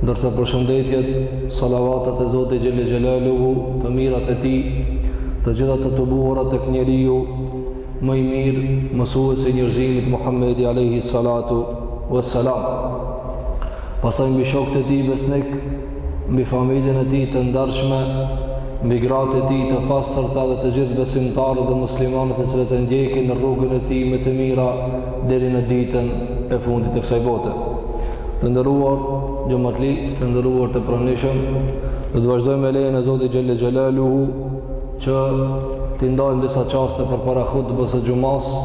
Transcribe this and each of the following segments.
ndërsa përshëndetjet, salavatet e Zotit xhelle xhelaluhu, të mirat e tij, të gjitha të tubuara tek njeriu më i mirë, mësuesi i njerëzimit Muhammedi alejhi salatu ve selam. Pastaj mbi shokët e tij besnikë, mbi familjen e tij të ndarshme, mbi gratë e tij të pastërta dhe të gjithë besimtarët dhe muslimanët të cilët e ndjekin rrugën e tij me të mira, deri në ditën e fundit të kësaj bote. Të nderuar xhematli, të nderuar të pranishëm, do të vazhdojmë me lejen e Zotit xhelle xhelaluhu që t'i ndajmë disa çaste përpara hutbes së xhumasë,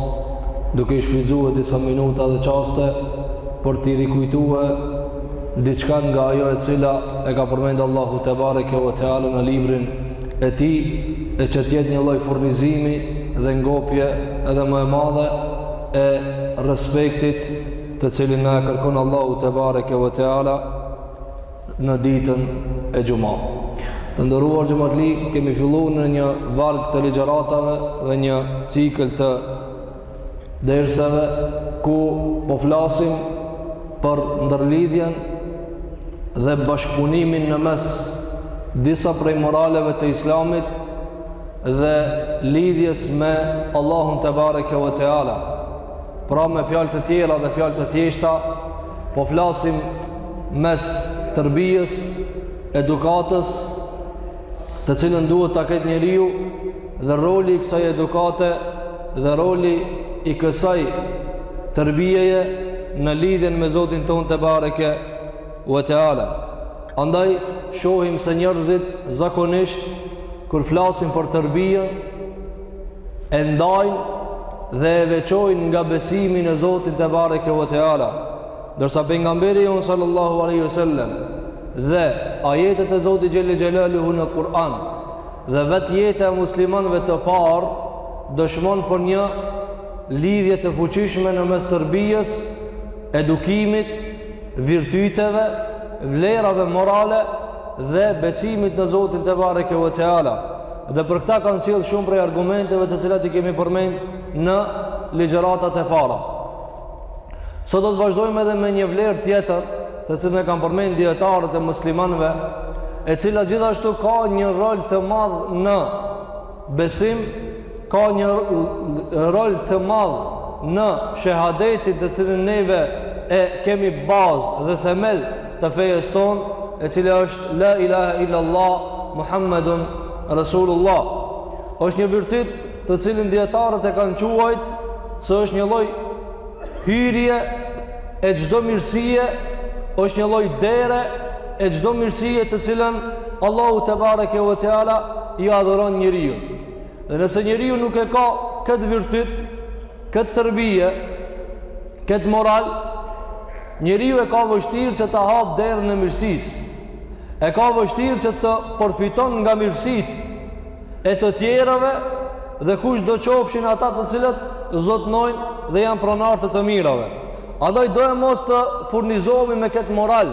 duke i shfrytëzue disa minuta dhe çaste për të rikujtue diçka nga ajo e cila e ka përmend Allahu tebareke ve teala në librin e tij e që të jetë një lloj furnizimi dhe ngopje edhe më e madhe e respektit të cilin na e kërkon Allahu tebareke ve teala në ditën e xhuma. Të nderuar xhematli, kemi fillu në një varg të ligjëratave dhe një cikël të derseve ku po flasim për ndërlidhjen dhe bashkëpunimin në mes disa prej moraleve të islamit dhe lidhjes me Allahun tebareke ve teala. Pra me fjalë të tjera dhe fjalë të thjeshta, po flasim mes terbijes, edukatës të cilën duhet ta ketë njeriu dhe roli i kësaj edukate dhe roli i kësaj terbijeje në lidhjen me Zotin tonë tebareke ve teala. Andaj shohim se njerëzit zakonisht kur flasin për terbije e ndajnë dhe e veçojnë nga besimi në Zotin tebareke ve teala. Ndërsa pejgamberi jonë salallahu alejhi ve selem dhe ajetet e Zotit xhelle xhelaluhu në Kur'an dhe vetë jeta e muslimanëve të parë dëshmon për një lidhje të fuqishme në mes terbijes, edukimit, virtyteve, vlerave morale dhe besimit në Zotin tebareke ve teala. Dhe për këtë kanë sjell shumë prej argumenteve të cilat i kemi përmend në ligjëratat e para. Sot do të vazhdojmë edhe me një vlerë tjetër, të cilën e kanë përmend dijetarët e muslimanëve, e cila gjithashtu ka një rol të madh në besim, ka një rol të madh në shehadetin të cilin neve e kemi bazë dhe themel të fejes tonë, e cila është la ilaha illallah Muhammedun Rasulullah. Është një virtyt të cilin dietarët e kanë quajtur se është një lloj hyrje e çdo mirësie, është një lloj dere e çdo mirësie të cilën Allahu tebareke ve teala ia dhuron njeriut. Dhe nëse njeriu nuk e ka këtë virtyt, këtë terbije, këtë moral, njeriu e ka vështirë që ta hapë derën e mirësisë. E ka vështirë që të përfiton nga mirësitë e të tjerëve dhe kushdo qofshin ata të cilët zotnojnë dhe janë pronarë të të mirave. Andaj doemos të furnizohemi me këtë moral,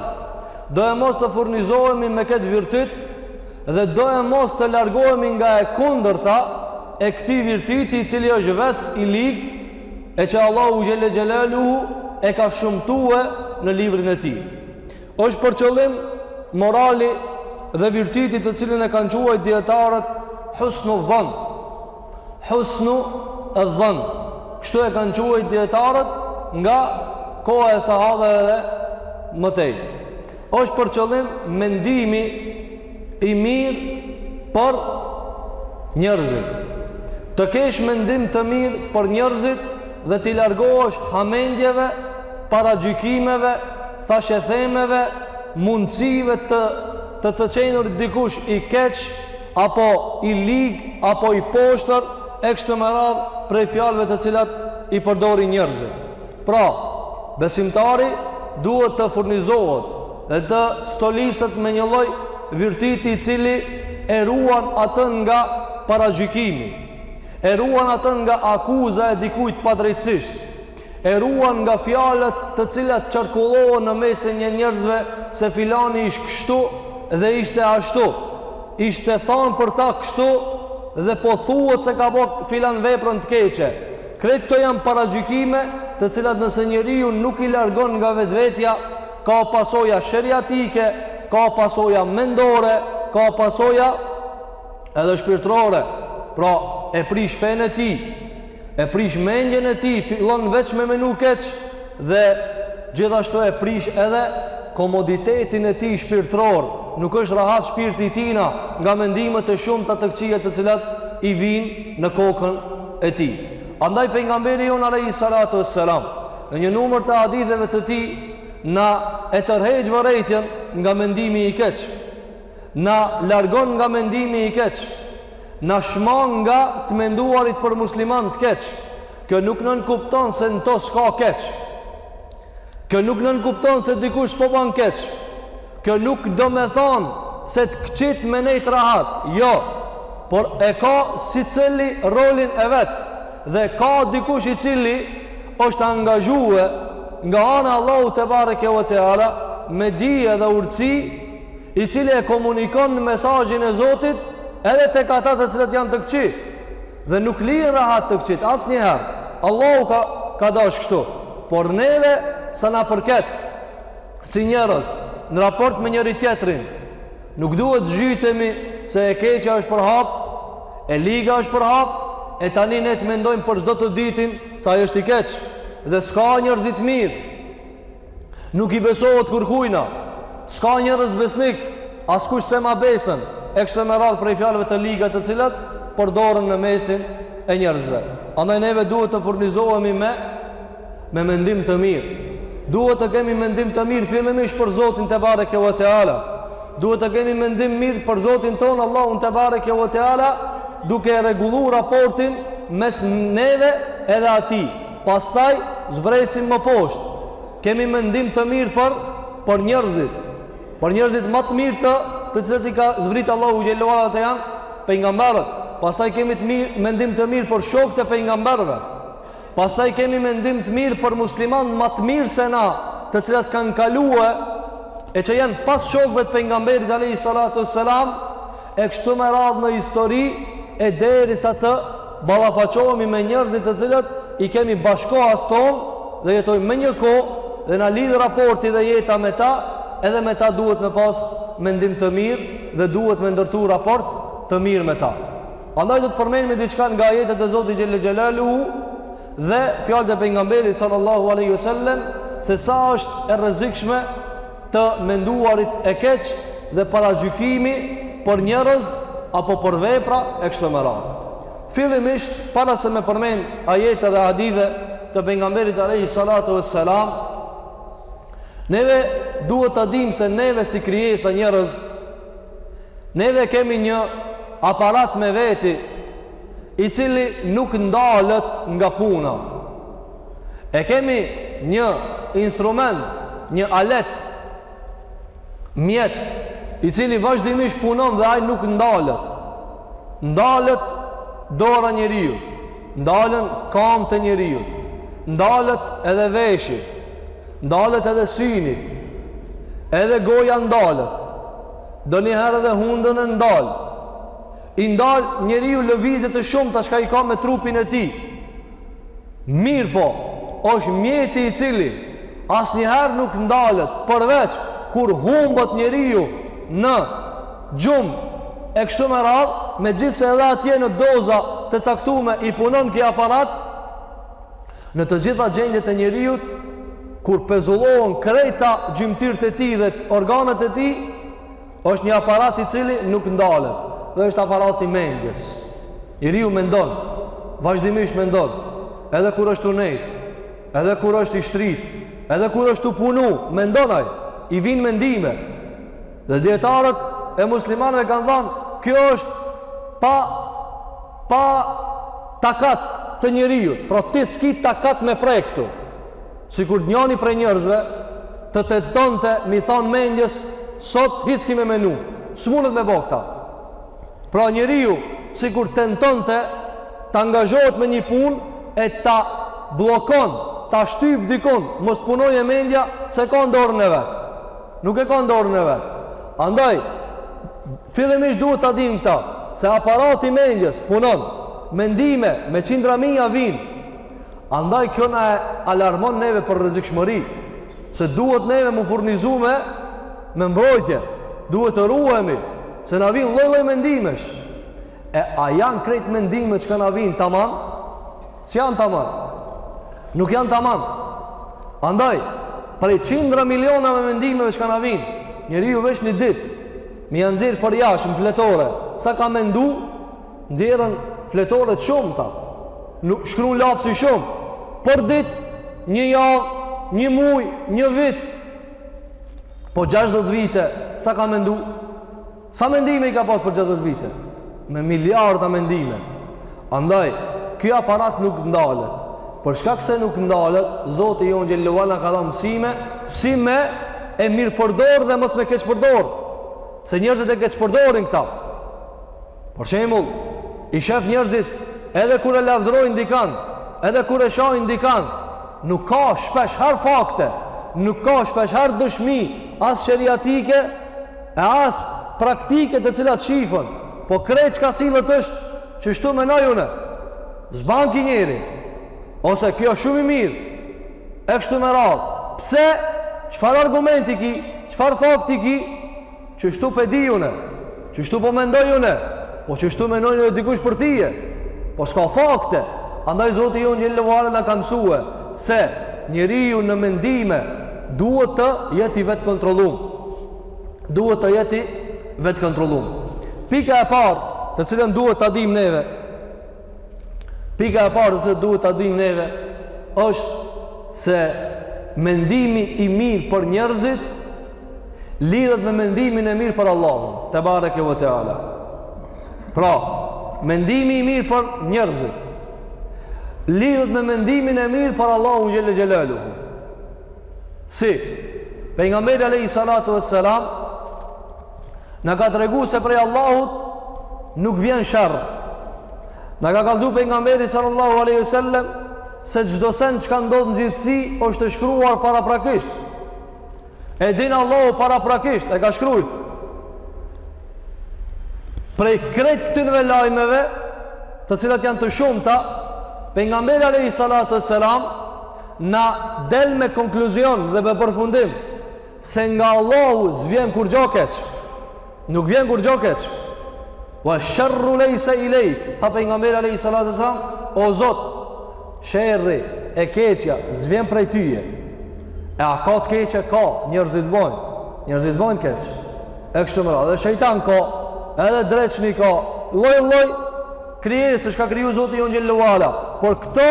doemos të furnizohemi me këtë virtyt dhe doemos të largohemi nga e kundërta e këtij virtyti i cili është ves i lig e që Allahu xhele xhelaluhu e ka shëmtue në librin e tij. Është për qëllim morali dhe virtyti të cilin e kanë quajt dijetarët husnu dhan. Husnu dhan. Kështu e kanë quajt dijetarët nga koha e sahabëve dhe më tej. është për qëllim mendimi i mirë për njerëzit. Të kesh mendim të mirë për njerëzit dhe t'i largohesh hamendjeve, paragjykimeve, thashethemeve, mundësive të të të qenur dikush i keq, apo i lig, apo i poshtër, e kështu me radhë prej fjalëve të cilat i përdorin njerëzit. Pra, besimtari duhet të furnizohet dhe të stoliset me një lloj virtyti i cili e ruan atë nga paragjykimi, e ruan atë nga akuza e dikujt padrejtësisht, E ruan nga fjalët të cilat qarkullohen në mesin e njerëzve se filani ish kështu dhe ishte ashtu. Ishte thanë për ta kështu dhe po thuhet se ka bo filan veprën të keqe. Krejt këto janë paragjykime të cilat nëse njeriu nuk i largon nga vetvetja, ka pasoja sheriatike, ka pasoja mendore, ka pasoja edhe shpirtërore. Pra e prish fenë e tij, E prish mendjen e tij, fillon veç me menu keq dhe gjithashtu e prish edhe komoditetin e tij shpirtëror. Nuk është rahat shpirti i tijna nga mendimet e shumta të këqija të cilat i vijnë në kokën e tij. Andaj pejgamberi jonë alejhi salatu ves selam në një numër të haditheve të tij na e tërheq vërejtjen nga mendimi i keq. Na largon nga mendimi i keq. Na shmang nga të menduarit për musliman të keq. Kjo nuk nënkupton se në to s'ka keq. Kjo nuk nënkupton se dikush s'po ban keq. Kjo nuk domethonë se të këqit me nejt rahat. Jo, por e ka secili rolin e vet. Dhe ka dikush i cili është angazhue nga ana Allahut tebareke ve teala me dije dhe urtësi i cili e komunikon mesazhin e Zotit edhe tek ata të cilët janë të këqi dhe nuk lijnë rahat të këqit asnjëherë Allahu ka, ka dash kështu por neve sa na përket si njerëz në raport me njëri-tjetrin nuk duhet zhytemi se e keqja është përhap e liga është përhap e tani ne të mendojmë për çdo të dytin se ai është i keq dhe s'ka njerëz të mirë Nuk i besohet kurkujna, s'ka njerëz besnik, askush s'e ma besën, e kështu me radhë prej fjalëve të liga të cilat përdoren në mesin e njerëzve. Andaj neve duhet të furnizohemi me, me mendim të mirë. Duhet të kemi mendim të mirë fillimisht për Zotin tebareke ve teala. Duhet të kemi mendim mirë për Zotin tonë Allahun tebareke ve teala duke rregullu raportin mes neve edhe atij. Pastaj zbresim më poshtë. Kemi mendim të mirë për për njerëzit. Për njerëzit ma të mirë të të cilët i ka zbrit Allahu xhel-le ve ala ata janë pejgamberët. Pastaj kemi të mirë, mendim të mirë për shokët e pejgamberëve. Pastaj kemi mendim të mirë për musliman ma të mirë se na, të cilët kanë kalue e që janë pas shokëve të pejgamberit alejhi salatu vesselam, e kështu me radhë në histori e derisa të ballafaqohemi me njerëzit të cilët i kemi bashkëkohas tonë dhe jetojmë me një kohë dhe na lidh raporti dhe jeta me ta edhe me ta duhet me pas mendim të mirë dhe duhet me ndërtu raport të mirë me ta andaj do të përmenim diçka nga ajetet e Zotit xhel-le xhelaluhu dhe fjalët e pejgamberit sallallahu alejhi ve sel-lem se sa është e rrezikshme të menduarit e keq dhe paragjykimi për njerëz apo për vepra e kështu me radhë. Fillimisht, para se me përmend ajete dhe hadithe të pejgamberit alejhi salatu vesselam, neve duhet ta dimë se neve si krijesa njerëz, neve kemi një aparat me veti i cili nuk ndalët nga puna. E kemi një instrument, një alet, mjet, i cili vazhdimisht punon dhe ai nuk ndalët. Ndalët dora njeriut, ndalën kambët njeriut, ndalët edhe veshi, ndalët edhe syni, edhe goja ndalët, donjëherë edhe hundën e ndal, I ndal njeriu lëvizjet e shumta çka i ka me trupin e tij. Mirpo, është mjeti i cili asnjëherë nuk ndalet përveç kur humbët njeriu në gjumë e kështu me radhë, megjithëse edhe atje në doza të caktume i punon ky aparat, në të gjitha gjendjet e njeriut, kur pezullohen krejt gjymtyrët e tij dhe organet e tij, Është një aparat i cili nuk ndalet dhe është aparati i mendjes. Njeriu mendon, vazhdimisht mendon, edhe kur është u nejt, edhe kur është i shtrit, edhe kur është u punu, mendon ai, i vinë mendime. Dhe dijetarët e muslimanëve kanë thanë, kjo është pa, pa takat të njeriut, pra ti s'ki takat me pre këtu. Sikur njëri prej njerëzve të tentonte me i thonë mendjes, sot hiç s'ki me menu, s'munet me bo këta. Pra njeriu, sikur të tentonte, të angazhohet me një punë, e ta bllokon, ta shtyp dikun, mos të punoje mendja, s'e ka n'dorën e vet. Nuk e ka n'dorën e vet. Andaj, fillimisht duhet ta dimë këta, se aparati i mendjes, punon, mendime, me qindra mija vinë, Andaj kjo na e alarmon neve për rrezikshmëri, se duhet neve m'u furnizu me mbrojtje, duhet të ruhemi, se na vijnë lloj-lloj mendimesh. E a janë krejt mendime çka na vijnë taman? S'janë taman. Nuk janë taman. Andaj, prej qindra milionave mendimeve çka na vijnë, njeriu veç një ditë me ia nxjerr përjashtë në fletore, sa ka mendu, Nxjerrën fletore të shumta, shkruan lapsi shumë, për ditë, një javë, një muaj, një vit. Po 60 vite, sa ka mendu? Sa mendime i ka pas për 60 vite? Me miliarda mendime. Andaj, kjo aparat nuk ndalet. Për shkak se nuk ndalet, Zoti jonë xhele ue ala ka dhanë mësime si me e mirëpërdor dhe mos me keqpërdor. Se njerëzit e keqpërdorin këta. Për shembull, i shef njerëzit edhe kur e lavdërojnë dikan, edhe kur e shajnë dikan, nuk ka shpeshherë fakte, nuk ka shpeshherë dëshmi as sheriatike e as praktike të cilat shifen, po krejt çka sillet është qështu menoj une, s'ban ki njeri, ose ky o shumë i mirë, e kështu me radhë, pse, çfarë argumenti ki, çfarë fakti ki, Qështu pe di une, qështu po mendoj une, po qështu menon dikush për tije, po s'ka fakte. Andaj Zoti jonë xhelle ve ala na ka msue, se njeriu në mendime duhet të jetë i vetëkontrollum. Duhet të jetë i vetëkontrollum. Pika e parë të cilën duhet ta dimë neve, Pika e parë që duhet ta dimë neve është se mendimi i mirë për njerëzit lidhet me mendimin e mirë për Allahun, tebareke ve teala. Pra, mendimi i mirë për njerëzit lidhet me mendimin e mirë për Allahun xhelle xhelaluhu. Si pejgamberi alayhi salatu vesselam Na ka tregu se prej Allahut nuk vjen sherr. Na ka kallxu pejgamberi sallallahu aleyhi sallem se çdo sen që ka ndodhë në gjithësi është shkruar paraprakisht. E din Allahu paraprakisht, e ka shkru. Prej krejt këtyneve lajmeve, të cilat janë të shumta, pejgamberi aleyhi salatu vesselam, na del me konkluzion dhe me përfundim, Se nga Allahu s'vjen kurgjo keq. Nuk vjen kurgjo keq. Wa sharru laysa ilayk. Tha pejgamberi alayhi salatu wasalam, o Zot, sherri e keqja s'vjen prej tyje. E a ka të keqe? Ka, njerëzit bojnë. Njerëzit bojnë keq. E kështu me radhë. Edhe shejtan ka, edhe dreqni ka, lloj-lloj krijese çka kriju Zoti jonë xhelle ve ala. Por këto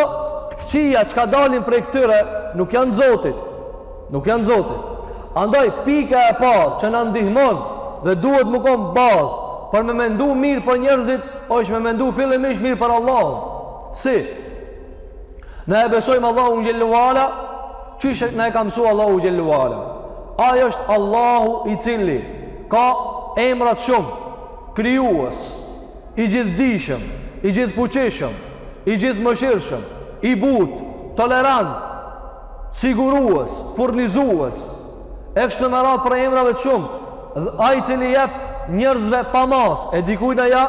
të këqija çka dalin prej këtyre, nuk janë Zotit. Nuk janë Zoti. Andaj pika e parë që na ndihmon dhe duhet me kon bazë për me mendu mirë për njerëzit, është me mendu fillimisht mirë për Allahun. Si? Ne e besojmë Allahun xhelle ve ala, qysh na e ka msu Allahu xhelle ve ala. Ai është Allahu i cili ka emra të shumë, krijues, i gjithdijshëm, i gjithfuqishëm, i gjithmëshirshëm, i butë, tolerant, sigurues, furnizues, e kështu me radhë prej emrave të shumë, dhe ai i cili jep njerëzve pa mas, e dikujna ja,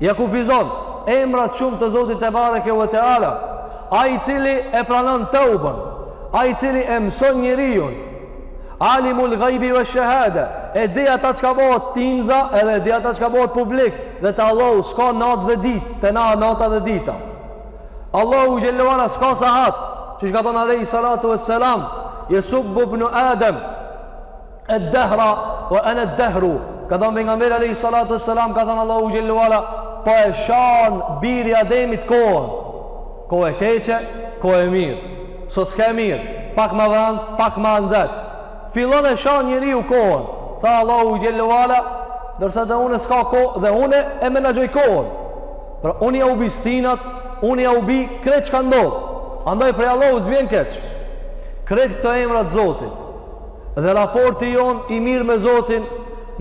ja kufizon, emra të shumë të Zotit tebareke ve teala, ai i cili e pranon teuben, ai i cili e mëson njeriun, alimul gajbi ve shehade, e di ata çka bëhet tinza, edhe e di ata çka bëhet publik, dhe te Allahu, s'ka natë dhe ditë, te na nata dhe dita, Allahu xhele ve ala s'ka sahat, qysh ka thënë Alehi Salatu e Selam, jesubbu ibnu Adem ed-dehra, ve ene ed-dehru, ka thënë pejgamberi Alehi Salatu e Selam, ka thënë Allahu xhele ve ala, po e shan biri i Ademit kohën, kohë e keqe, kohë e mirë, sot s'ke mirë, pak ma vranë, pak ma nxet, fillon e shan njeriu kohën, tha Allahu xhele ve ala, ndërsa te unë s'ka kohë, dhe unë e menaxhoj kohën, Pra unë jau bi stinat, unë jau bi krejt çka ndodh. Andaj prej Allahut s'vjen keq. Krejt këto emra të Zotit. Dhe raporti jonë i mirë me Zotin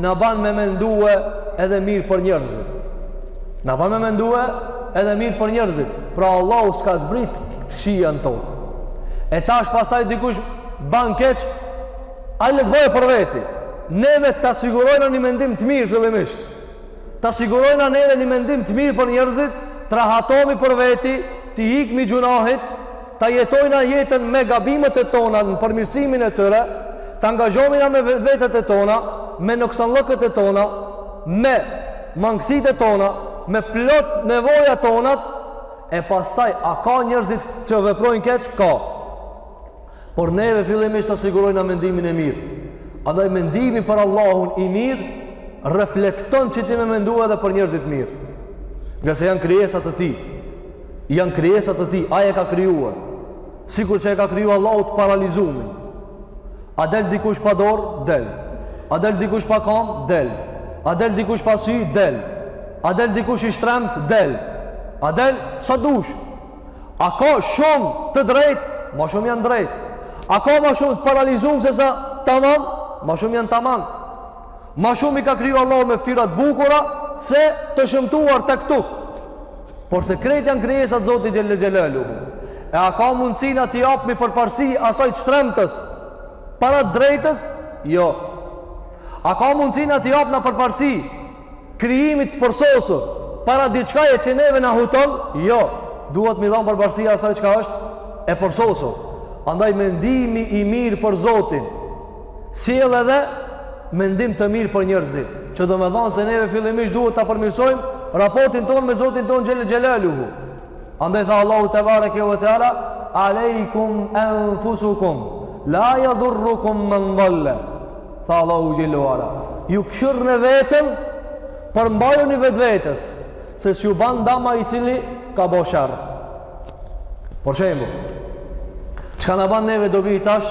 na ban me mendue edhe mirë për njerëzit. Na ban me mendue edhe mirë për njerëzit. Pra Allahu s'ka zbrit të kqija në tokë. E tash pastaj dikush ban keq, ai le të bëjë për veti. Neve ta sigurojna një mendim të mirë fillimisht. Ta sigurojna neve një mendim të mirë për njerëzit, të rahatohemi për veti, t'i ikmi gjunahit, ta jetojna jetën me gabimet e tona në përmirësimin e tyre, të angazhomina me vetet e tona, me noksanllëkët e tona, me mangësitë e tona, me plot nevoja tonat, e pastaj a ka njerëz që veprojnë keq? Ka. Por neve fillimisht ta sigurojna mendimin e mirë. Andaj mendimi për Allahun i mirë reflekton që ti me mendu edhe për njerëzit mirë. Ngase janë krijesa të tij. Janë krijesa të tij. Ai e ka krijua. Sikur që e ka krijua Allahu të paralizumin. A del dikush pa dorë? Del. A del dikush pa kamb? Del. A del dikush pa sy? Del. A del dikush i shtremt? Del. A del sa dush? A ka shumë të drejtë? Ma shumë janë drejt. A ka ma shumë të paralizumë se sa tamam? Ma shumë janë tamam. Ma shumë i ka kriju Allahu me ftyra të bukura se të shëmtuar të këtu. Por se krejt janë krijesa të Zotit xhele xhelaluhu E a ka mundësi na t'i japmi përparësi asaj të shtremtës? Para të drejtës? Jo. A ka mundësi na t'i japna përparësi krijimit të përsosur, para diçkaje që neve na huton, jo, duhet m'i dhanë përparësi asaj çka është e përsosur. Andaj mendimi i mirë për Zotin, sjell edhe mendim të mirë për njerëzit, që domethanë se neve fillimisht duhet ta përmirësojmë raportin tonë me Zotin tonë xhele xhelaluhu. Andaj tha Allahu tebareke ue teala, alejkum enfusukum, la jadhurrukum men dalle. tha Allahu xhele ue ala, ju kqyrni veten, përmbajuni vetvetes, se s'ju ban dam ai i cili ka bo sherr. Për shembull, çka na ban neve dobi tash,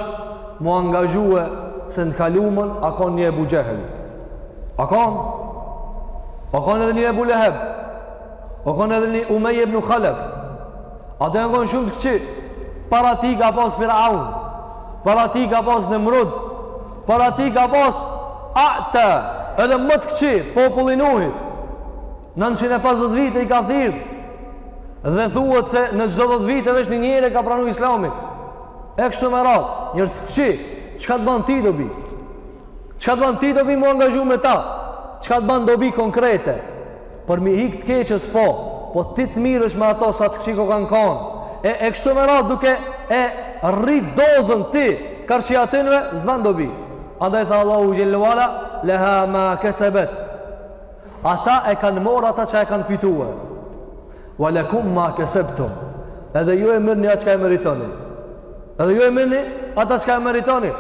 mu angazhue se në kalumën, a konë një Ebu Xhehel. A konë? A konë edhe një Ebu Leheb? O konë edhe një Umeje ibnu Halef. Ata janë kon shumë të këqi. Para tij ka pas Firaun. Para tij ka pas Nemrud. Para tij ka pas ata. Edhe më të këqi, populli i Nuhit. 950 vite i ka thirrë. Dhe thuhet se në çdo 10 vite veç një njeri ka pranu islamin. E kështu me radhë. Njerëz të këqi. Çka të ban ty dobi? Çka të ban ty dobi mu angazhu me ta? Çka të ban dobi konkrete? Për mi hik të keqes po, po ti të mirresh me ata sa të këqi kanë kanë. E, e kështu me radhë duke e rrit dozën ti, karshi atynve, s'të ban dobi. Andaj tha Allahu xhele ue ala, leha ma kesebet. Ata e kanë morrë ata që e kanë fitue. Wa lakum ma kasabtum. Edhe ju e merrni atë që e meritoni. Edhe ju e merrni atë që e meritoni.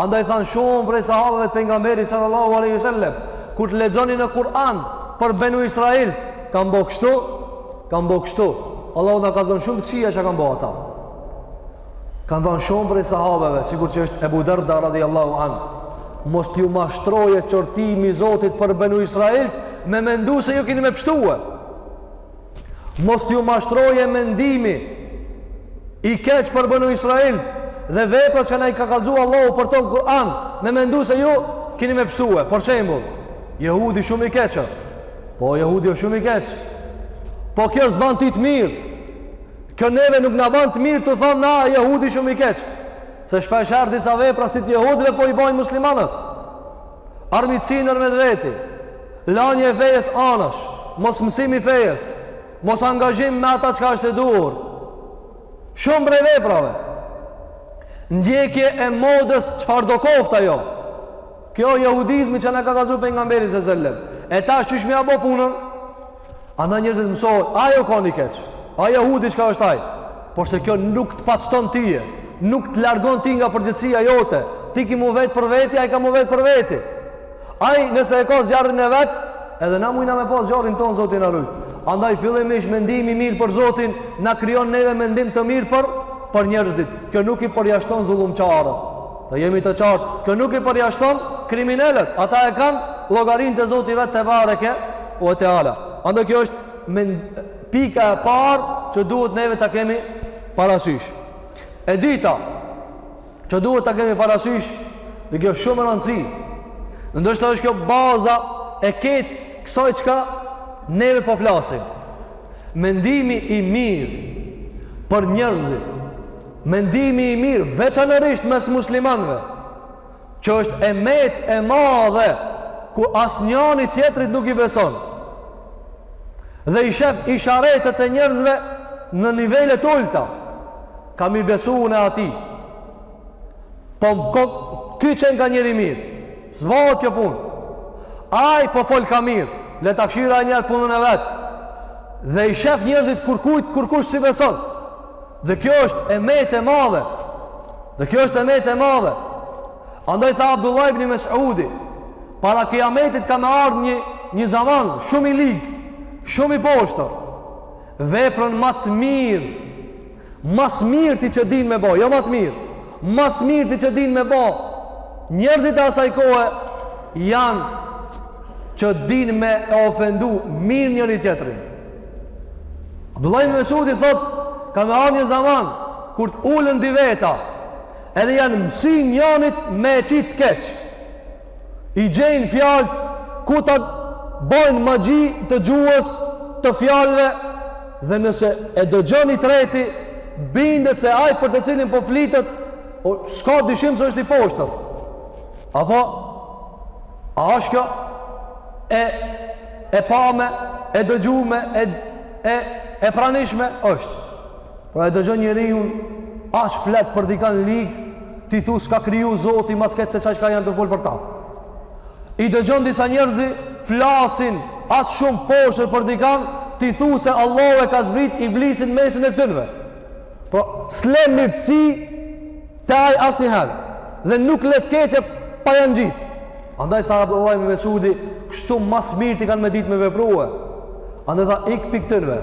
Andaj thanë shumë prej sahabëve të pejgamberit sallallahu alaihi wasallam, kur të lexoni në Kur'an për Banu Israil, kanë bo kështu, kanë bo kështu. Allahu na kallzon shumë këqija që kanë bo ata. Kanë thanë shumë prej sahabëve, sikur që është Abu Darda radhiyallahu an. Mos t'ju mashtrojë qortimi i Zotit për Banu Israil, me mendu se ju keni me pështue. Mos t'ju mashtrojë mendimi i keq për Benu Israel dhe veprat që na i ka kallzu Allahu për ta në Kur'an me mendu se ju kini me pështue. Për shembull, jehudi shumë i keq. Po jehudi o shumë i keq. Po kjo s'të ban ty të mirë. Kjo neve nuk na ban të mirë tu thanë na jehudi shumë i keq. Se shpeshherë disa vepra si të jehudve po i bojnë muslimanët. Armiqësi ndërmjet veti, lanje e fejes anash, mosmësim i fejes, mosangazhim me ata çka është e duhur. Shumë prej veprave. Ndjekje e modës çfarëdo koft ajo. Kjo jehudizmi që na ka kallzu pejgamberi sallallahu alajhi wasallam. E tash qysh me ia bo punën? Andaj njerëzit mësohen, ai o kani keq, a jehudi çka është ai, porse kjo nuk të pastron tije, nuk të largon ti nga përgjegjësia jote, ti ki m'u vet për veti, ai ka m'u vet për veti. Ai nëse e ka zjarrin e vet, edhe na mujna me pas zjarrin tonë Zoti na rujt. Andaj fillimisht mendimi i mirë për zotin, na krijon neve mendim të mirë për, për njerëzit. Kjo nuk i përjashton zullumqarët. Të jemi të qartë, kjo nuk i përjashton kriminelët. Ata e kanë llogarinë te zoti vet tebareke, Ue teala. Andaj kjo është pika e parë që duhet neve ta kemi parasysh. E dyta, që duhet ta kemi parasysh, dhe kjo është shumë me rëndësi, dhe ndoshta është kjo baza e kët kësaj çka neve po flasim. Mendimi i mirë për njerëzit, mendimi i mirë veçanërisht mes muslimanve, Që është e metë e madhe, ku asnjani tjetrit nuk i beson. Dhe i shef isharetet e njerëzve në nivele të ulëta. Kam me i besu unë atij. Po more, ky qenka njeri i mirë. Zbahot kjo punë. Ai po folka mirë. Le ta kshyre njëherë punën e vet. Dhe i shef njerëzit kurkujt, kurkush s'i beson. Dhe kjo është e metë e madhe. Dhe kjo është e metë e madhe. Andaj tha Abdullah ibn Mesudi, para kijametit ka me ardh një, një zaman, shumë i lig, shumë i poshtër, veprën ma të mirë, ma s'mirti që dinë me bo, jo ma të mirë, ma s'mirti që dinë me bo, njerëzit e asaj kohe janë që dinë me e ofendu mirë njëri-tjetrin. Abdullah ibn Mesudi thotë, ka me ardh një zaman, kur të ulen dy veta, edhe ja mësyjnë njonit me e qit keq. I gjejnë fjalët, ku të bojnë magji të gjuhës të fjalëve, dhe nëse e dëgjon i treti, bindet se ai për të cilin po flitet, o, s'ka dyshim se është i poshtër. Apo, a është kjo? e e pame, e dëgjume, e, e, e pranishme, është. Pra e dëgjon njeriun, aq flet për dikan lig, ti thu s'ka kriju zoti ma të keq se qaj çka janë tu fol për ta. I dëgjon disa njerëzi, flasin aq shumë poshtër për dikan, ti thu se Allahu e ka zbrit iblisin mesin e këtynve. Po s'le mirësi te ai asnjëherë. Dhe nuk le të keqe pa ja ngjit. Andaj tha Abdullah ibn Mesudi, kështu mas mirë ti ke me ditë me veprue. Andaj tha ik pik tërve.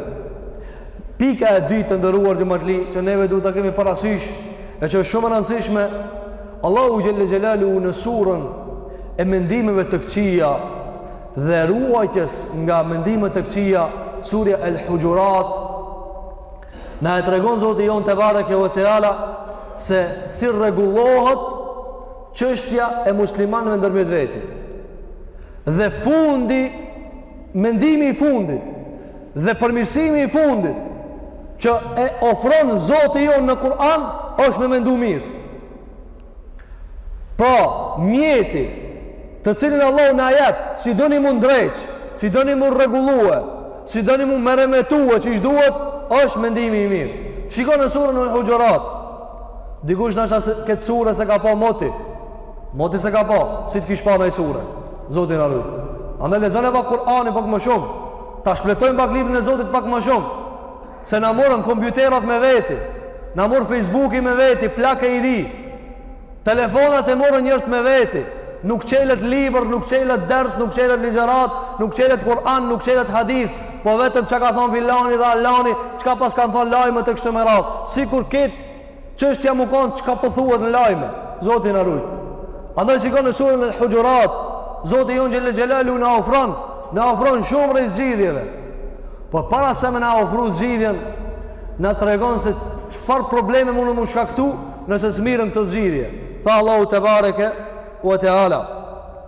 Pika e dytë të ndëruar xhematli që neve duhet ta kemi parasysh e që është shumë rëndësishme Allahu Xhelle Xhelaluhu në surën e mendimeve të këqija dhe ruajtjes nga mendime të këqija surja El Huxhurat Na e tregon Zoti jonë tebareke ve teala se si rregullohet çështja e muslimanëve ndërmjet veti. Dhe fundi mendimi i fundit dhe përmirësimi i fundit që e ofron Zoti jonë në Kur'an është me mendu mirë. Po, mjeti, të cilin Allahu na jep, si doni m'u ndreq, si doni m'u rregullue, si doni m'u meremetue, qysh duhet, është mendimi i mirë. Shikone suren El Huxhurat, dikush nashta këtë sure s'e ka pa moti, moti s'e ka pa, si të kish pa naj sure, Zoti na rujt. Andaj lexone pak Kur'anin pak më shumë, ta shpletojmë pak librin e Zotit pak më shumë, Se na morën kompjuterat me veti, na mori Facebooki me veti, plak e i ri. Telefonat e morën njerëz me veti. Nuk çelet libër, nuk çelet ders, nuk çelet ligjëratë, nuk çelet Kur'an, nuk çelet hadith, po vetëm çka ka thonë filani dhe allani, çka paskan thonë lajmet e kështu me radhë. Sikur këtë Çështja mu kon çka po thuhet në lajme. Zoti na rujt. Andaj shikone suren El Huxhurat, Zoti jonë Xhelle Xhelaluhu na ofron, na ofron shumë rreth zgjidhjeve. Por para se me na ofru zgjidhjen, na tregon se çfarë probleme munen m'u shkaktu nëse s'mirren këto zgjidhje. Tha Allahu tebareke ve teala.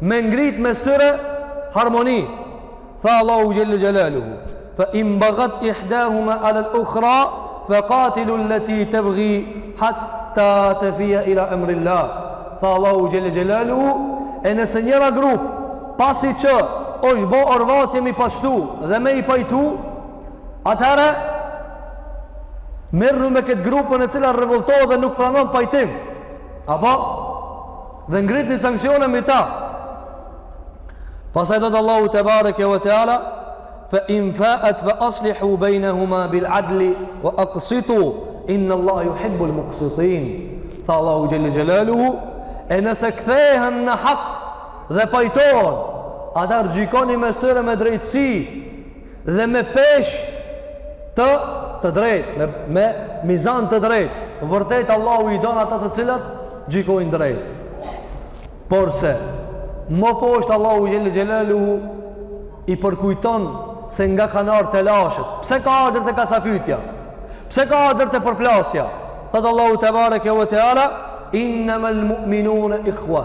me ngrit mes tyre harmoni tha Allahu xhelle xhelaluhu fa in bagat ihdahuma alel ukhra fa katilu leti tebghi hatta tefia ila emrillah tha Allahu xhelle xhelaluhu e nëse njëra grup pasi që është bo orvatje me i pashtu dhe me i pajtu atëherë mirrnu me këtë grupën e cila revoltohet dhe nuk pranon pajtim apo dhe ngritni sanksione mbi ta. Pastaj thotë Allahu tebareke ve teala, fa in faat fa aslihu bejnehuma bil adli wa aqsitu inna Allah juhibbul muqsitin tha Allahu xhelle xhelaluhu e nëse kthehen në hak dhe pajtohen atëherë gjykoni mes tyre me drejtësi dhe me peshë të drejtë, me, me mizan të drejtë. Vërtet Allahu i don ata të cilët gjykojnë drejt. Porse, më poshtë Allahu xhelle xhelaluhu i përkujton se nga kanë ardh telashet. Pse ka ardh te kacafytja? Pse ka ardh te përplasja? Thotë Allahu tebareke ve teala, innemel mu'minune ikhua.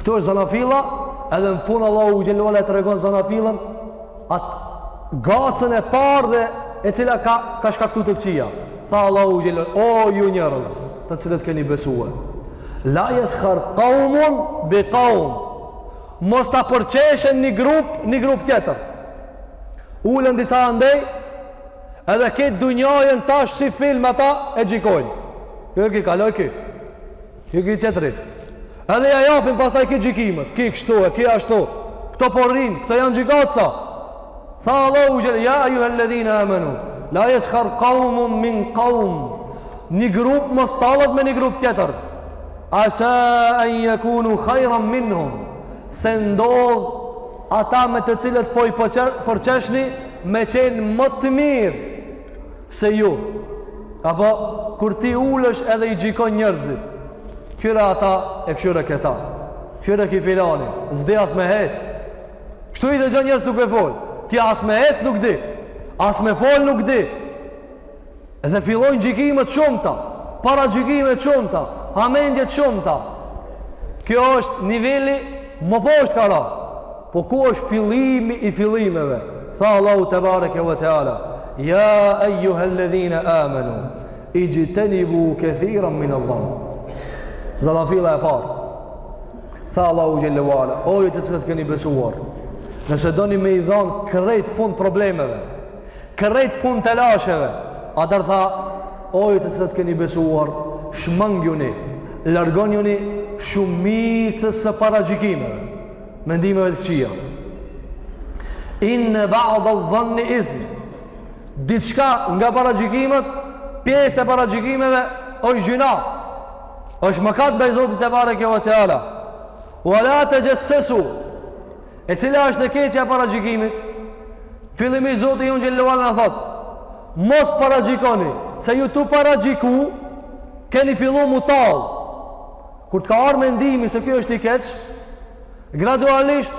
Këtu është zanafilla, edhe në fund Allahu xhelle ve ala e tregon zanafillën, atë gacën e parë dhe e cila ka, ka shkaktu të këqija. Tha Allahu xhelle ve ala, o ju njerëz, të cilët keni besu, la jeskhar kaumun bi kaum, mos ta përqeshin një grup, një grup tjetër. Ulen disa andej, edhe këtë dunjanë tash si film ata e gjykojnë. Këtë këtë kaloj këtë. Ky tjetri. Edhe ia japin pastaj ky gjykimet. Ky kështu e ky ashtu. Këta porrin, këta janë gjykatësa. Tha Allahu xhelle, ja ejjuhelledhine amenu. La jeskhar kaumun min kaum. Një grup mos tallet me një grup tjetër. Asa en jekunu khajran minhum. Se ndodh ata me të cilët po i përqeshni me qenë më të mirë se ju apo kur ti ulesh edhe i gjykon njerëzit kqyre ata e kqyre këta kqyre ky filani s'di as me hec kështu i dëgjon njerëzit duke fol ky as me hec nuk di as me fol nuk di edhe fillojnë gjykimet shumta paragjykimet shumta hamendjet shumta kjo është niveli më poshtë ka ra Po ku është fillimi i fillimeve? Tha Allahu tebareke ve teala: "Ya ayyuhalladhina amanu ijtanibu kathiran min adh-dhann." Zanafilla e parë. Tha Allahu xhelle wala: "O ju të cilët keni besuar, nëse doni me i dhan krejt fund problemeve, krejt fund telasheve, atëherë tha o ju të cilët keni besuar, shmangjuni, largonjuni shumicës së paragjykimeve." mendimeve të këqija. Inna ba'd al-dhanni ithm. Diçka nga paragjykimet, pjesë e paragjykimeve është gjynah. Është mëkat ndaj Zotit tebareke ve teala. Wa la tajassasu. E cila është e keqja e paragjykimit? Fillimisht Zoti ynë xhelle ve ala na thot Mos paragjykoni Se ju tu paragjyku Keni fillu m'u tall Kur të ka ardh mendimi se kjo është i keq, gradualisht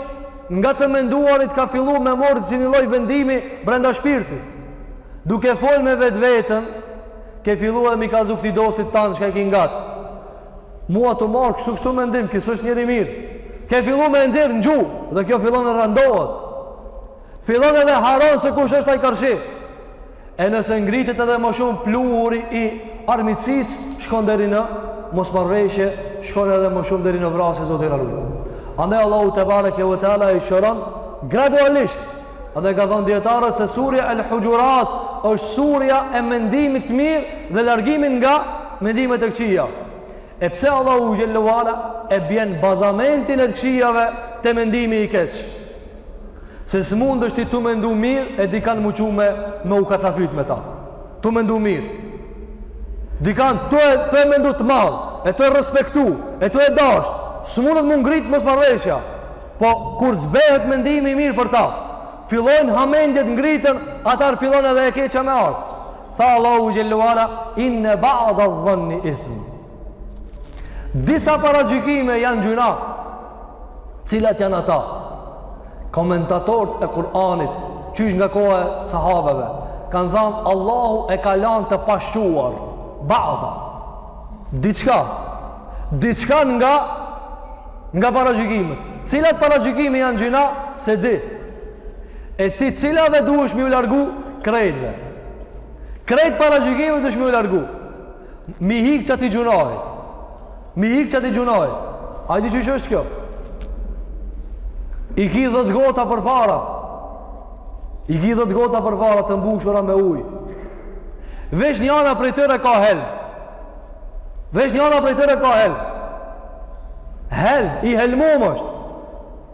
nga të menduarit ka fillu me marr si ni lloj vendimi brenda shpirtit. Duke fol me vetveten, ke fillu edhe me i kallzu këtij dostit tand çka e ki ngat. Mua të marr kështu kështu mendim, ky s'është njeri i mirë. Ke fillu me e nxjerr në gjuhë dhe kjo fillon e randohet. Fillon edhe harron se kush është ai karshi. E nëse ngritet edhe më shumë pluhuri i armiqësis, shkon deri në mosmarrëveshje, shkon edhe më shumë deri në vrasje Zoti na rujt. Andaj Allahu tebareke ve teala i shëron gradualisht. Andaj kanë thanë dijetarët se surja El Huxhurat është surja e mendimit të mirë dhe largimin nga mendimet e këqija. E pse Allahu xhelle ue ala e bjen bazamentin e të këqijave te mendimi i keq? Se s'mund është ti tu mendu mirë e dikan m'u çu me, me u kacafyt me ta. Tu mendu mirë. Dikan tu e, tu e mendu të madh, e tu e respektu, e tu e dashtë. S'mundet m'u ngritë mosmarrëveshja. Po, kur zbehet mendimi i mirë për ta, fillojnë hamendjet ngritën, atëherë fillon edhe e keqa me ardhë. Tha Allahu xhelle ue ala, inne ba'da dhanni ithm. Disa paragjykime janë gjynah. Cilat janë ata? Komentatorët e Kur'anit, qysh nga koha e sahabeve, kanë thanë Allahu e ka lanë të pashquar ba'da. Diçka. Diçka nga nga paragjykimet. Cilat paragjykime janë gjynah? S'e di. E ti cilave duhesh me ju largu krejtve. Krejt paragjykimeve duhesh me ju largu. Mi hik që ati gjunahit. Mi hik që ati gjunahit. A i di që që është kjo? I ki dhetë gota përpara. I ki dhetë gota përpara të mbushura me ujë. Veç njana prej tyre ka helm. Veç njana prej tyre ka helm. Helm, i helmum është.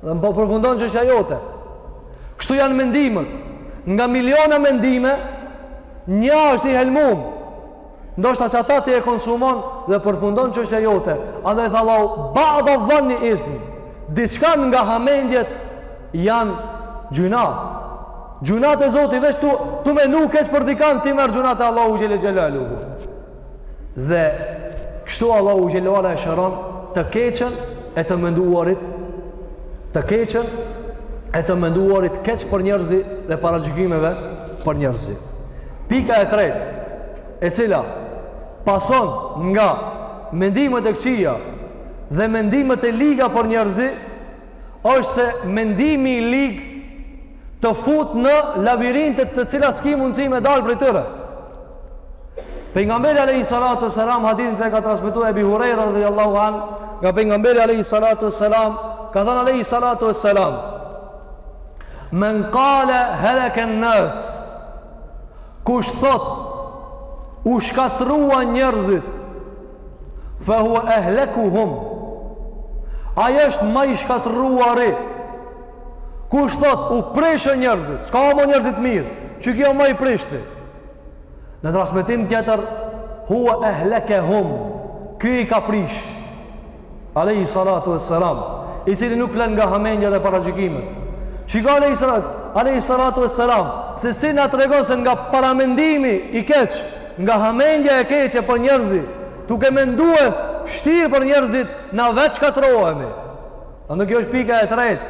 Dhe më po përfundon çështja jote. Kështu janë mendimet. Nga miliona mendime, një është i helmum. Ndoshta qata ti e konsumon dhe përfundon çështja jote. Andaj tha Allahu, ba'da dhanni ithm. Diçka nga hamendjet janë gjynah. Gjynah te Zoti, veç tu, tu menu keq për dikan, ti merr gjynah te Allahu xhelle xhelaluhu. Dhe kështu Allahu xhelle ue ala e shëron të keqen e të menduarit, të keqen e të menduarit keq për njerëzit dhe paragjykimeve për njerëzit. Pika e tretë, e cila pason nga mendimet e këqija dhe mendimet e liga për njerëzit, është se mendimi i lig të fut në labirinte të cilat s'ki mundësi me dalë prej tyre. Pejgamberi alejhi salatu selam, hadithin që e ka transmetu Ebi Hurejra radi Allahu anh, nga Pejgamberi alejhi salatu selam, ka thanë alejhi salatu selam, men kale heleken nas, kush thot, u shkatërruan njerëzit, fe hua ehlekuhum, ai është ma i shkatërruari, Kush thot u prishën njerëzit, s'ka më njerëz të mirë, qiky o ma i prishti. Në transmetim tjetër huwa ahlakahum, ky i ka prish. Alayhi salatu wassalam, i cili nuk flet nga hamendja dhe paragjykimet. Shiko alayhi salatu, alayhi salatu wassalam, se si na tregon se nga paramendimi i keq, nga hamendja e keqe për njerëzit, duke mendue vështirë për njerëzit, na veç shkatërrohemi. Andaj kjo është pika e tretë,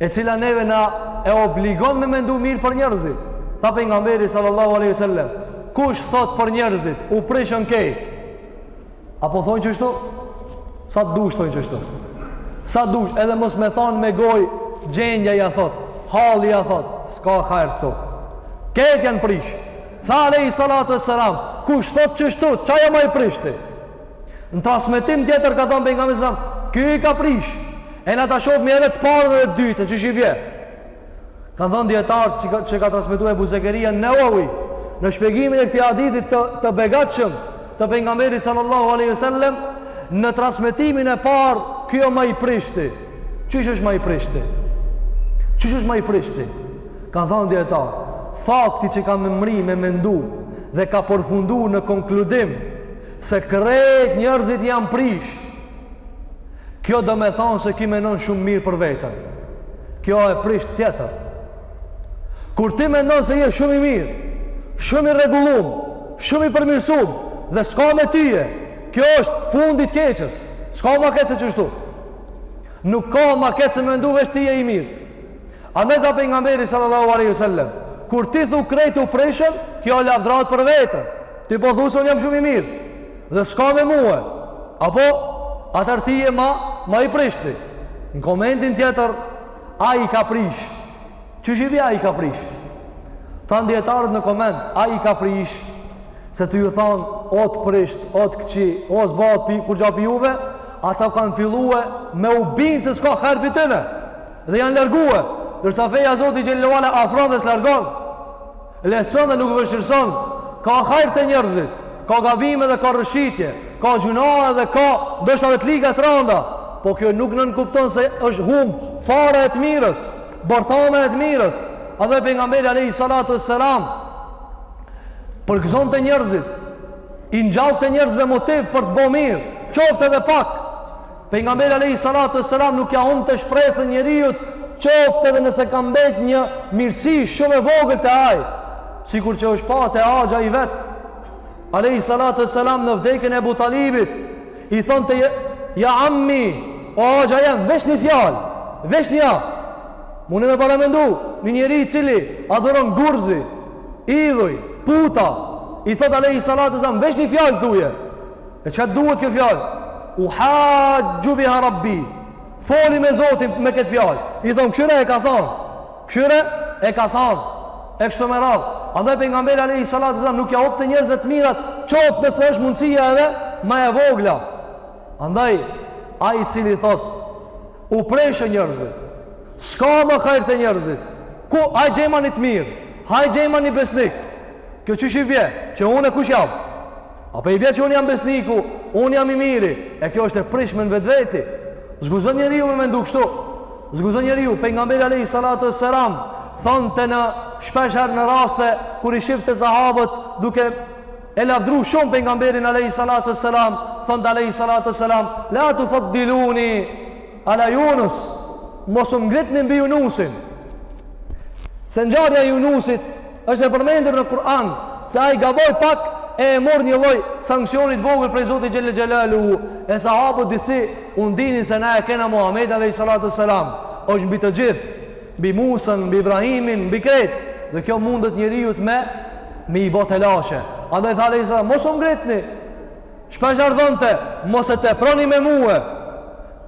e cila neve na e obligon me mendu mirë për njerëzit. Tha Pejgamberi sallallahu aleyhi sallem, kush thot për njerëzit, u prishën kejt. A po thojnë qështu? Sa të dush thojnë qështu. Sa të dush, edhe mos me thanë me gojë, gjendja ia thot, halli ia thot, s'ka hajr këtu. Kejt janë prish. Tha aleyhi sallatu e sallam, kush thot qështu, qaj a ma i prishti? Në transmetim tjetër ka thënë pejgamberi se, "Ky i ka prish." E na ta shohim edhe të parën dhe të dytën, qysh i bie. Kanë thanë dijetarët që ka, që ka transmetu Abu Zakaria Nawawi në shpjegimin e këtij hadithit të begatshëm të pejgamberit sallallahu alaihi wasallam në transmetimin e parë ky o ma i prishti. Qysh është ma i prishti? Qysh është ma i prishti? Kanë thanë dijetarët, fakti që ka mrri me mendu dhe ka përfundu në konkludim Se krejt njerëzit janë prish. Kjo domethonë se ky menon shumë mirë për veten. Kjo e prish tjetër. Kur ti menon se je shumë i mirë, shumë i rregullum, shumë i përmirësum, dhe s'ka me tye, kjo është fundi i t'keqes. S'ka ma keq se qështu. Nuk ka ma keq se me mendu veç ti je i mirë. Andaj tha Pejgamberi sallallahu aleyhi sallem, kur ti thu krejt u prishën, kjo lavdëratë për veten. Ti po thu se unë jam shumë i mirë, dhe s'ka me mue, apo, atëherë ti je ma, ma i prishti. Në komentin tjetër, ai i ka prish. Qysh i bie ai i ka prish? Thanë dijetarët në koment, ai i ka prish, se tu ju thanë, o të prisht, o të këqij, o s'bahet kurgja pi juve, ata kanë fillue me u binë se s'ka hajr pi tyne, dhe janë largue, ndërsa feja e Zotit xhel-le ue ala afron dhe s'largon, Lehtëson dhe nuk vështirëson. Ka hajr te njerëzit, ka gabime dhe ka rrëshqitje, ka gjynahe dhe ka ndoshta edhe të liga të randa. Po kjo nuk nënkupton se është humb fara e të mirës, bërthama e të mirës. Andaj pejgamberi alejhi salatu vesselam përgëzonte njerëzit, i ngjallte njerëzve motiv për të bo mirë, qoftë edhe pak. Pejgamberi alejhi salatu vesselam nuk ja humbte shpresën njeriut, qoftë edhe nëse ka mbet një mirësi shumë e vogël te ai, sikur që është pa te axha i vet. Alejhi salatu vesselam në vdekjen e Abu Talibit i thonte ja ammi, o axha jem, veç një fjalë, veç një. A. mun e me paramendu, një njeri i cili adhuron gurzi, idhuj, puta, i thot alejhi salatu selam, veç një fjalë thuje, E çka t'duhet kjo fjalë? Uhaxhu biha rabbi. Foli me Zotin me këtë fjalë. I thom kqyre e ka than. Kqyre e ka than. E kështu me radhë. Andaj pejgamberi alejhi salatu selam nuk ja hupte njerëzve të mirat, qoftë nëse është mundësia edhe ma e vogla. Andaj ai i cili thot u prishën njerëzit. S'ka ma hajr te njerëzit. Ku e gjen ma ni të mirë? Hajt gjema ni besnik. Kjo qysh i bje, që unë kush jam? Apo i bje që unë jam besniku, unë jam i miri, e kjo është e prishme në vetveti. S'guxon njeriu me mendu kështu. S'guxon njeriu. Pejgamberi alejhi salatu vesselam thonte në shpeshherë në raste, kur i shifte sahabët, duke e lavdru shumë pejgamberin alejhi salatu vesselam, thonte alejhi salatu vesselam, la tufaddiluni ala Junus, mos më ngritni mbi Junusin. Se ngjarja e Junusit, Është e përmendur në Kur'an se ai gaboi pak e e mor një lloj sanksioni të vogël prej Zotit xhele xhelaluhu. E sahabët disi u ndinin se na e kena Muhamedin alejhi salatu selam. Është mbi të gjithë, mbi Musën, mbi Ibrahimin, mbi krejt. Dhe kjo mundet njeriut me m'i botë lashe. Andaj tha alejhi selam mos më ngritni. Shpesh urdhnonte, mos e teproni me mue.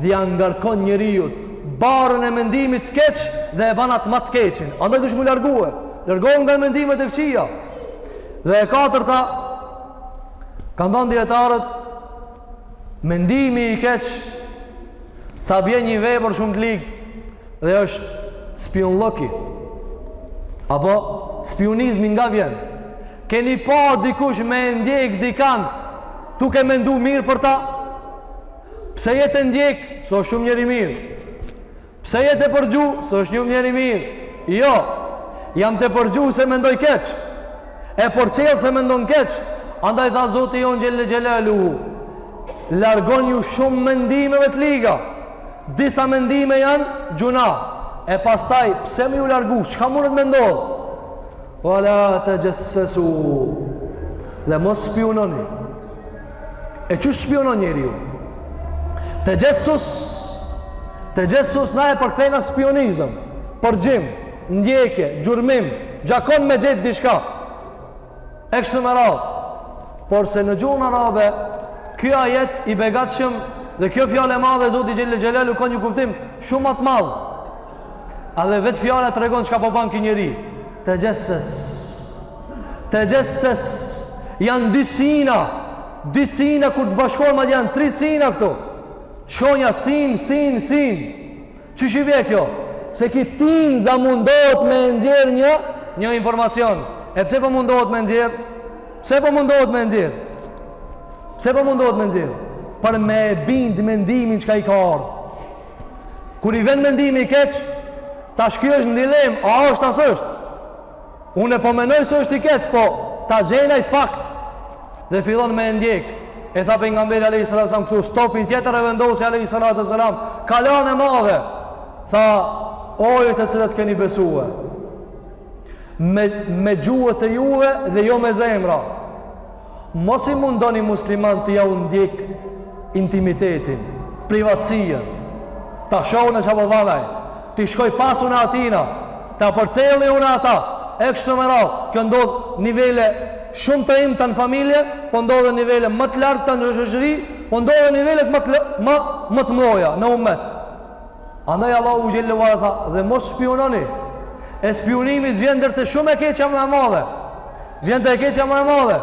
Dhe ia ngarkon njeriut barrën e mendimit të keq dhe e bën atë ma të keqin. Andaj duhet m'u largue. Largohu nga mendimet e këqija. Dhe e katërta kanë than dijetarët mendimi i keq ta bjen një vepër shumë të lig dhe është spiunllëki. Apo spiunizmi nga vjen? Keni pa dikush me e ndjek dikan duke mendu mirë për ta? Pse je te e ndjek, s'është shumë njeri i mirë. Pse je te e përgju, s'është shumë njeri i mirë. Jo, jam te e përgju se mendoj keq. E përcjell se mendon keq. Andaj tha Zoti jonë Xhelle Xhelalu, largonju shumë mendimeve të liga. Disa mendime janë gjynah. E pastaj pse me ju largu? Çka mundet me ndodh? Wala tajassasu. Dhe mos spiunoni. E qysh spiunon njeriu? Texhessus, texhessus na e përkthejnë spionizëm, përgjim, ndjekje, gjurmim, gjakon me gjet diçka. E kështu me radhë. Por se në gjuhën arabe, kjo ajet i begatshëm dhe kjo fjalë e madhe, Zoti Xhelle Xhelalu ka një kuptim shumë ma të madh. Edhe vetë fjala tregon çka po ban ky njeri. Texhesses. Texhesses. Janë dy sina. Dy sina kur të bashkohen, madje janë tri sina këtu. Shkronja sin, sin, sin. Qysh i vjen kjo? Se ky tinza mundohet me nxjerr një, një informacion. E pse po mundohet me nxjerr? Pse po mundohet me nxjerr? Pse po mundohet me nxjerr? Për me e bind mendimin çka i ka ardhë. Kur i vjen mendimi i keq, tash ky është në dilemë, a është a s'është. Unë po mendoj se është i keq, po ta gjej naj fakt dhe fillon me e ndjek. E tha pejgamberi alayhi salatu wasallam këtu stopin tjetër e vendosi alayhi salatu wasallam kalanë e madhe. Tha o ju të cilët keni besue me me gjuhët e juve dhe jo me zemra. Mos i mundoni muslimanët e jau ndjek intimitetin, privatësinë, ta shoh unë çka po ban ai, po t'i shkoj pas unë atina, ta përcjelli unë ata, e kështu me radhë, kjo ndodh në nivele shumë të imta në familje, po ndodh në nivele më të larta në shoqëri, po ndodh në nivelet më të, më, më të mdhaja në umet. Andaj Allahu xhelle ue ala tha dhe mos spiunoni. E spiunimi vjen ndërtë shumë e keqja më e madhe. Vjen te e keqja më e madhe.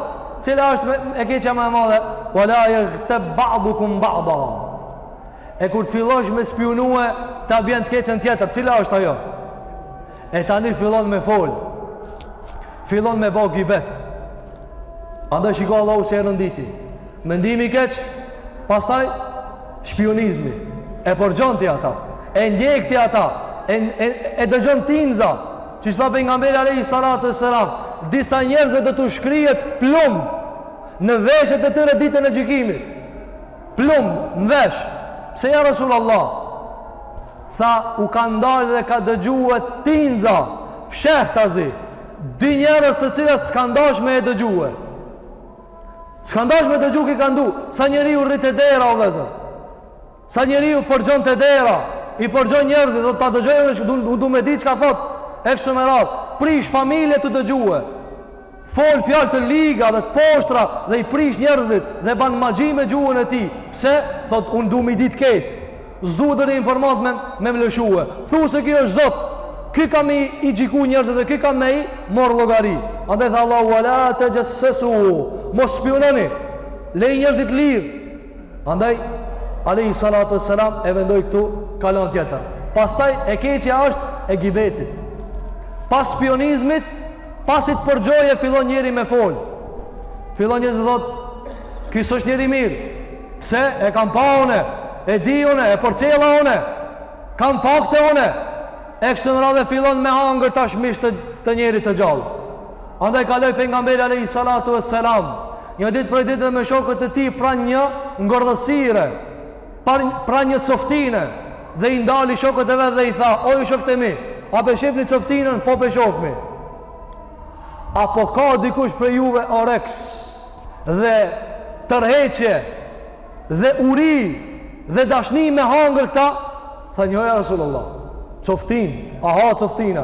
Cila është me, e keqja më e madhe? Wala yaghtab ba'dukum ba'da. E kur të fillosh me spiunue, ta bjen të keqën tjetër. Cila është ajo? E tani fillon me fol. Fillon me bë gibet. Andaj shiko Allahu si e renditi. Mendimi i keq, pastaj spiunizmi. E përgjon ti ata. E ndjek ti ata. E e, e dëgjon tinza. Siç tha pejgamberi alayhi salatu selam, disa njerëzve do t'u shkrihet plumb në veshët e tyre ditën e gjykimit. Plumb në vesh. Pse ja Rasulullah? Tha, u ka ndalë dhe ka dëgjue tinza, fshehtazi, dy njerëz të cilat s'kan dash me e dëgjue. S'kan dash me dëgju ky ka ndu, sa njeriu rri te dera, o vllezër. Sa njeriu përgjon te dera, i përgjon njerëzit, dhe ta dëgjojë, unë du, du me di çka thotë, e kështu me radhë, prish familje tu dëgjue. Fol fjalë të liga dhe të poshtra dhe i prish njerëzit dhe ban magji me gjuhën e tij. Pse? Thot un du me dit këtë. S'du asnjë informatë me më lëshue. Thu se ky është Zot. Ky ka me i gjyku njerëzit dhe ky ka me i marr n'llogari. Andaj tha Allahu uala texhessesu. Mos spiunoni. Lej njerëzit të lirë. Andaj, alejhi salatu ue selam e vendoi këtu kalon tjetër. Pastaj e keqja është e gibetit. Pas spiunizmit, pasi t'përgjojë fillon njeri me fol. Fillon njeri e thotë, ky s'është njeri i mirë. Pse e kam pa une, e di une, e përcjella une, kam fakte une. E kështu me radhë fillon me hangër tash mishtë të, të njerit të gjallë. Andaj kaloi pejgamberi alejhi salatu uesselam një ditë prej ditëve me shokët e tij pranë një ngordhësire, pranë një coftine dhe i ndali shokët e vet dhe i tha: "O ju shokët e mi, a po e shifni coftinën? Po po e shofim." A po ka dikush prej juve oreks dhe tërheqje dhe uri dhe dashni me hangër këta? Thanë jo ja Rasulullah, coftinë, a hahet coftina.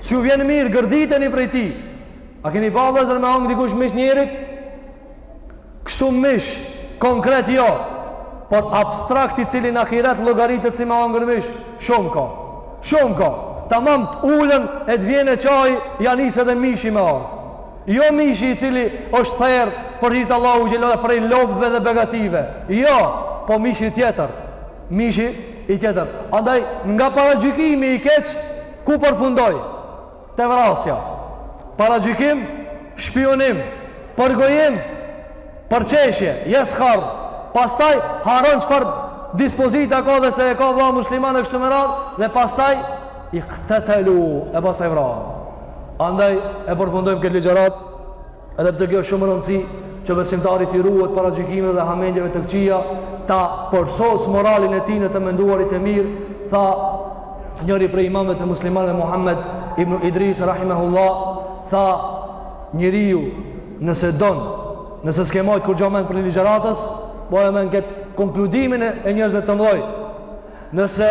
S'ju vjen mirë, gërditeni prej tij. A keni pa vllezër me hangër dikush mish njerit? Kështu mish, konkret jo, por abstrakt i cili në ahiret llogaritet si me hangër mish, shumë ka. Shumë ka. Tamam të ulën e të vjen e çaji, ja nis edhe mishi me ardhë. Jo mishi i cili është therë për hir të Allahut xhel-le, prej lopëve dhe bagëtive. Jo, po mishi i tjetër. Mishi i tjetër. Andaj, nga paragjykimi i keq, Ku përfundoi? Te vrasja. Paragjykim, shpionim, përgojim, përqeshje, jeskhar. Pastaj harron çfarë dispozita ka dhe se e ka vlla musliman e kështu me radhë dhe pastaj iktetelu e pastaj vrahen. Andaj e përfundojmë këtë ligjëratë Edhe pse kjo shumë rëndësi që besimtari t'i ruhet paragjykimeve dhe hamendjeve të këqija, ta përsosë moralin e tij në të menduarit e mirë, tha njëri prej imamëve të muslimanëve Muhammed ibn Idris rahimahullah, tha njeriu nëse don, nëse s'ke majt kurgjë n'mend prej ligjëratës, mbaje n'mend këtë konkludimin e njerëzve të mëdhenj. Nëse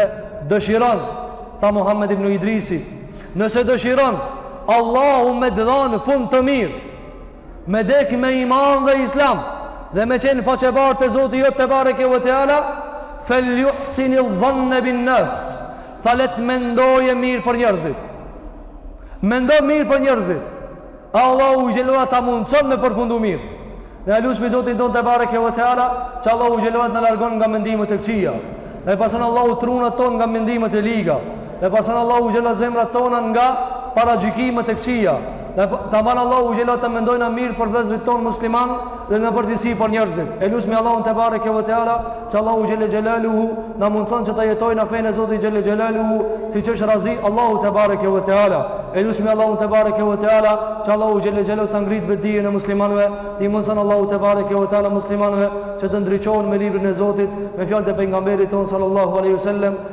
dëshiron, tha Muhammed ibn Idrisi, nëse dëshiron, Allahu me t'dhanë fund të mirë, me dek me iman dhe islam, dhe me qenë faqebardh te Zoti jot tebareke ve teala, fel juhsini dhanne bin-nas, tha le të mendojë mirë për njerëzit. Mendo mirë për njerëzit. Allahu xhelle ve ala ta mundson me përfundu mirë. Ne e lusmi Zotin tonë tebareke ve teala, që Allahu xhelle ve ala t'na largon nga mendimet e këqija. Na i pastron Allahu trunat tonë nga mendimet e liga. Na i pastron Allahu xhelle ve ala zemrat tona nga paragjykimet e këqija. Na ban Allahu xhelle ve ala të mendojna mirë për vllezrit tonë musliman dhe në përgjithësi për njerëzit. E lusmi Allahun tebareke ve teala, që Allahu xhelle xhelaluhu na mundëson që ta jetojna fenë e Zotit xhelle xhelaluhu siç është razi Allahu tebareke ve teala e lusmi Allahun tebareke ve teala që Allahu xhelle xhelaluhu ta ngrit vetëdijen e muslimanve i mundëson Allahu tebareke ve teala muslimanve që të ndriçohen me librin e Zotit me fjalët e pejgamberit tonë sallallahu aleyhi sallem